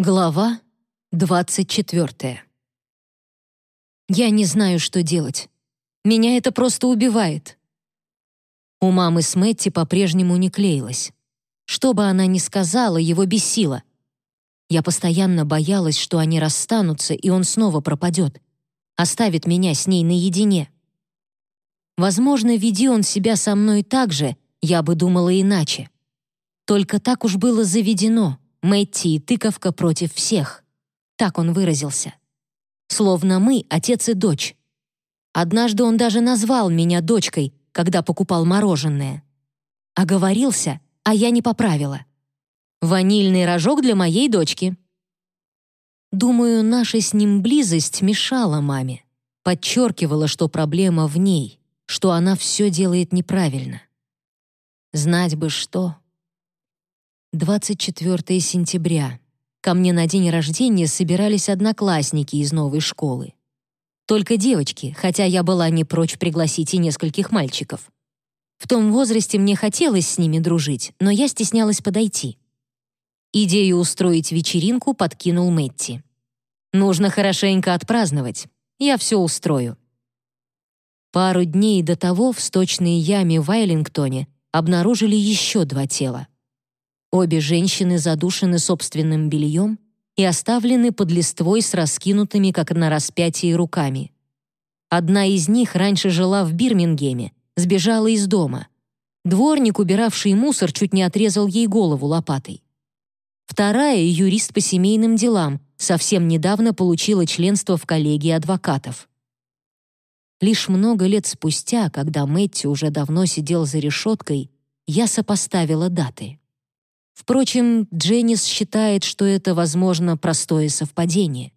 Глава 24. Я не знаю, что делать. Меня это просто убивает. У мамы с Мэтти по-прежнему не клеилось. Что бы она ни сказала, его бесило. Я постоянно боялась, что они расстанутся, и он снова пропадет. Оставит меня с ней наедине. Возможно, веди он себя со мной так же, я бы думала иначе. Только так уж было заведено — Мэтти и тыковка против всех. Так он выразился. Словно мы — отец и дочь. Однажды он даже назвал меня дочкой, когда покупал мороженое. Оговорился, а я не поправила. «Ванильный рожок для моей дочки». Думаю, наша с ним близость мешала маме. Подчеркивала, что проблема в ней, что она все делает неправильно. Знать бы что. 24 сентября. Ко мне на день рождения собирались одноклассники из новой школы. Только девочки, хотя я была не прочь пригласить и нескольких мальчиков. В том возрасте мне хотелось с ними дружить, но я стеснялась подойти. Идею устроить вечеринку подкинул Мэтти. «Нужно хорошенько отпраздновать. Я все устрою». Пару дней до того в сточной яме в Айлингтоне обнаружили еще два тела. Обе женщины задушены собственным бельем и оставлены под листвой с раскинутыми, как на распятии, руками. Одна из них раньше жила в Бирмингеме, сбежала из дома. Дворник, убиравший мусор, чуть не отрезал ей голову лопатой. Вторая, юрист по семейным делам, совсем недавно получила членство в коллегии адвокатов. Лишь много лет спустя, когда Мэтти уже давно сидел за решеткой, я сопоставила даты. Впрочем, Дженнис считает, что это, возможно, простое совпадение.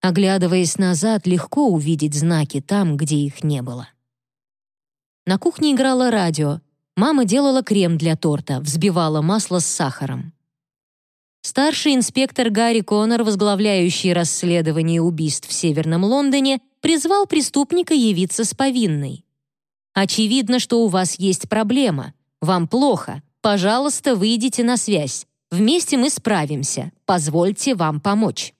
Оглядываясь назад, легко увидеть знаки там, где их не было. На кухне играло радио. Мама делала крем для торта, взбивала масло с сахаром. Старший инспектор Гарри Коннор, возглавляющий расследование убийств в Северном Лондоне, призвал преступника явиться с повинной. «Очевидно, что у вас есть проблема. Вам плохо. Пожалуйста, выйдите на связь. Вместе мы справимся. Позвольте вам помочь».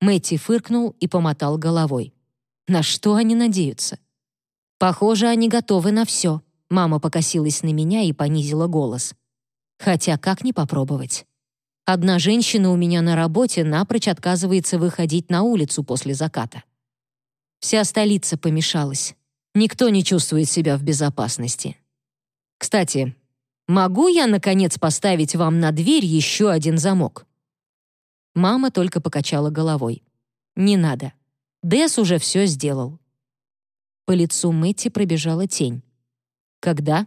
Мэтти фыркнул и помотал головой. На что они надеются? Похоже, они готовы на все. Мама покосилась на меня и понизила голос. Хотя как не попробовать? Одна женщина у меня на работе напрочь отказывается выходить на улицу после заката. Вся столица помешалась. Никто не чувствует себя в безопасности. Кстати, Могу я, наконец, поставить вам на дверь еще один замок?» Мама только покачала головой. «Не надо. Дэс уже все сделал». По лицу Мэтти пробежала тень. «Когда?»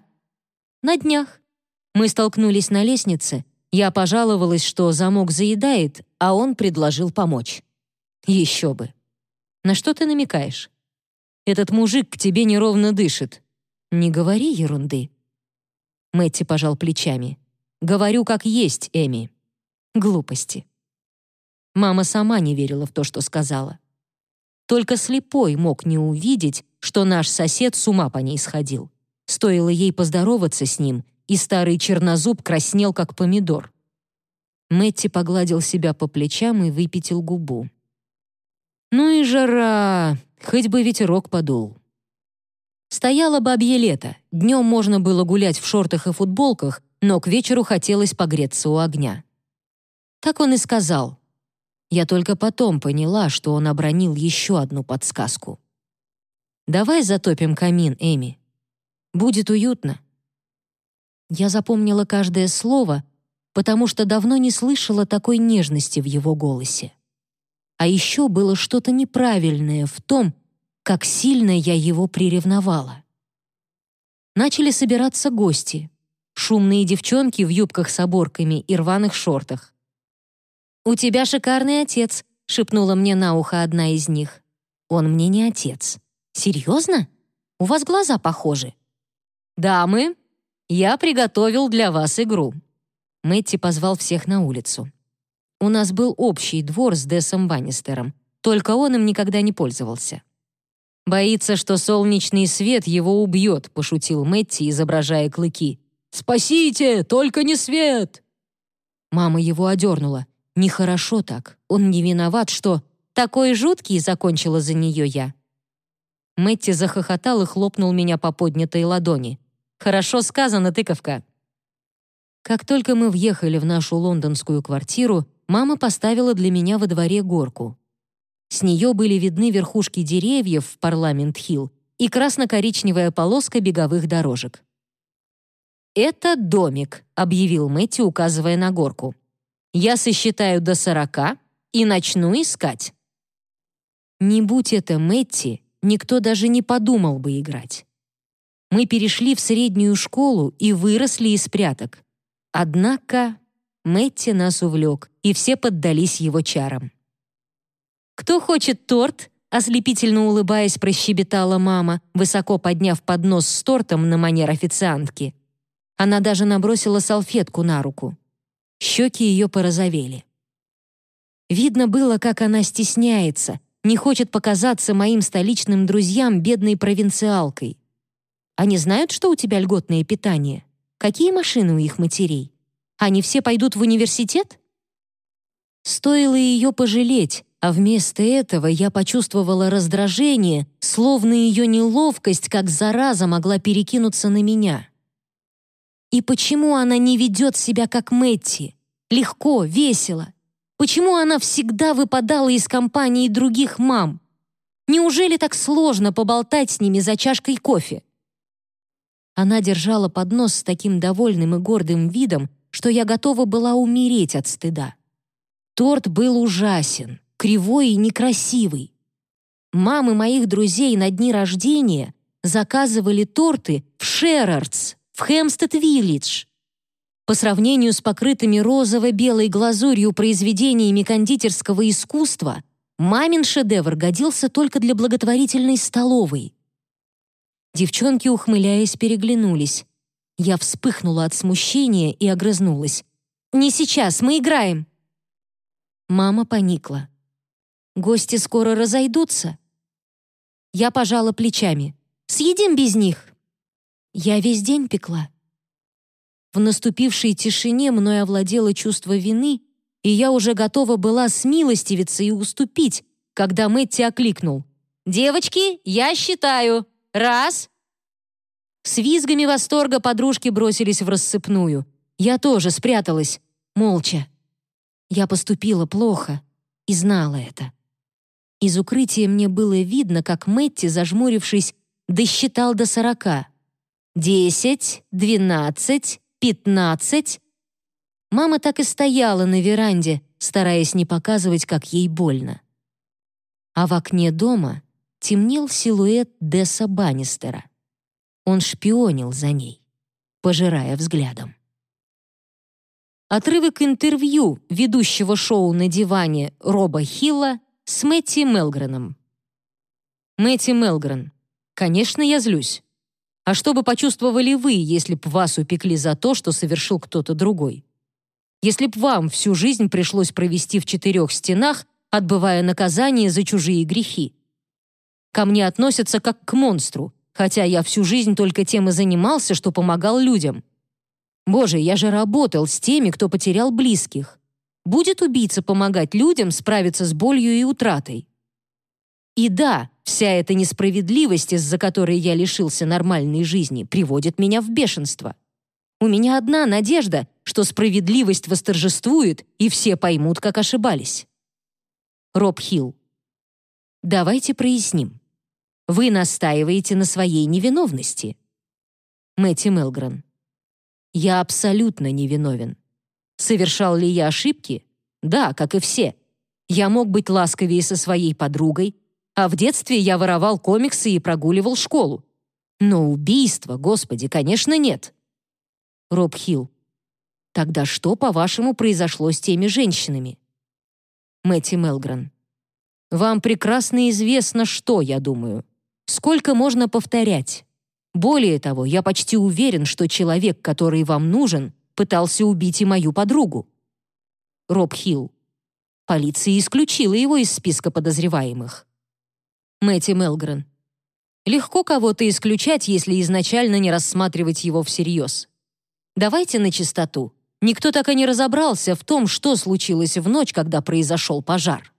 «На днях. Мы столкнулись на лестнице. Я пожаловалась, что замок заедает, а он предложил помочь. Еще бы. На что ты намекаешь? Этот мужик к тебе неровно дышит. Не говори ерунды. Мэтти пожал плечами. «Говорю, как есть, Эми». Глупости. Мама сама не верила в то, что сказала. Только слепой мог не увидеть, что наш сосед с ума по ней сходил. Стоило ей поздороваться с ним, и старый чернозуб краснел, как помидор. Мэтти погладил себя по плечам и выпятил губу. «Ну и жара! Хоть бы ветерок подул!» Стояло бабье лето, днем можно было гулять в шортах и футболках, но к вечеру хотелось погреться у огня. Так он и сказал. Я только потом поняла, что он обронил еще одну подсказку. «Давай затопим камин, Эми. Будет уютно». Я запомнила каждое слово, потому что давно не слышала такой нежности в его голосе. А еще было что-то неправильное в том, как сильно я его приревновала. Начали собираться гости. Шумные девчонки в юбках с оборками и рваных шортах. «У тебя шикарный отец», — шепнула мне на ухо одна из них. «Он мне не отец». «Серьезно? У вас глаза похожи». «Дамы, я приготовил для вас игру». Мэтти позвал всех на улицу. У нас был общий двор с Десом Баннистером, только он им никогда не пользовался. «Боится, что солнечный свет его убьет», — пошутил Мэтти, изображая клыки. «Спасите, только не свет!» Мама его одернула. Нехорошо так. Он не виноват, что... Такой жуткий, закончила за нее я. Мэтти захохотал и хлопнул меня по поднятой ладони. «Хорошо сказано, тыковка». Как только мы въехали в нашу лондонскую квартиру, мама поставила для меня во дворе горку. С нее были видны верхушки деревьев в Парламент-Хилл и красно-коричневая полоска беговых дорожек. «Это домик», — объявил Мэтти, указывая на горку. «Я сосчитаю до сорока и начну искать». Не будь это Мэтти, никто даже не подумал бы играть. Мы перешли в среднюю школу и выросли из пряток. Однако Мэтти нас увлек, и все поддались его чарам. «Кто хочет торт?» Ослепительно улыбаясь, прощебетала мама, высоко подняв поднос с тортом на манер официантки. Она даже набросила салфетку на руку. Щеки ее порозовели. Видно было, как она стесняется, не хочет показаться моим столичным друзьям бедной провинциалкой. Они знают, что у тебя льготное питание? Какие машины у их матерей? Они все пойдут в университет? Стоило ее пожалеть, а вместо этого я почувствовала раздражение, словно ее неловкость, как зараза, могла перекинуться на меня. И почему она не ведет себя как Мэтти? Легко, весело. Почему она всегда выпадала из компании других мам? Неужели так сложно поболтать с ними за чашкой кофе? Она держала поднос с таким довольным и гордым видом, что я готова была умереть от стыда. Торт был ужасен кривой и некрасивый. Мамы моих друзей на дни рождения заказывали торты в Шерардс, в Хэмстед-Виллидж. По сравнению с покрытыми розово-белой глазурью произведениями кондитерского искусства, мамин шедевр годился только для благотворительной столовой. Девчонки, ухмыляясь, переглянулись. Я вспыхнула от смущения и огрызнулась. «Не сейчас, мы играем!» Мама поникла. Гости скоро разойдутся. Я пожала плечами. Съедим без них. Я весь день пекла. В наступившей тишине мной овладело чувство вины, и я уже готова была смилостивиться и уступить, когда Мэтти окликнул. «Девочки, я считаю. Раз!» С визгами восторга подружки бросились в рассыпную. Я тоже спряталась, молча. Я поступила плохо и знала это. Из укрытия мне было видно, как Мэтти, зажмурившись, досчитал до сорока. «Десять, двенадцать, пятнадцать». Мама так и стояла на веранде, стараясь не показывать, как ей больно. А в окне дома темнел силуэт Десса Баннистера. Он шпионил за ней, пожирая взглядом. Отрывок интервью ведущего шоу на диване Роба Хилла с Мэтти Мелгреном. Мэтти Мелгрен. Конечно, я злюсь. А что бы почувствовали вы, если б вас упекли за то, что совершил кто-то другой? Если б вам всю жизнь пришлось провести в четырех стенах, отбывая наказание за чужие грехи? Ко мне относятся как к монстру, хотя я всю жизнь только тем и занимался, что помогал людям. Боже, я же работал с теми, кто потерял близких. Будет убийца помогать людям справиться с болью и утратой? И да, вся эта несправедливость, из-за которой я лишился нормальной жизни, приводит меня в бешенство. У меня одна надежда, что справедливость восторжествует, и все поймут, как ошибались. Роб Хилл. Давайте проясним. Вы настаиваете на своей невиновности. Мэтти Мелгрен. Я абсолютно невиновен. Совершал ли я ошибки? Да, как и все. Я мог быть ласковее со своей подругой, а в детстве я воровал комиксы и прогуливал школу. Но убийства, господи, конечно, нет. Роб Хилл. Тогда что, по-вашему, произошло с теми женщинами? Мэтти Мелгрен. Вам прекрасно известно, что, я думаю. Сколько можно повторять? Более того, я почти уверен, что человек, который вам нужен, пытался убить и мою подругу. Роб Хилл. Полиция исключила его из списка подозреваемых. Мэтти Мелгрен. Легко кого-то исключать, если изначально не рассматривать его всерьез. Давайте на чистоту. Никто так и не разобрался в том, что случилось в ночь, когда произошел пожар.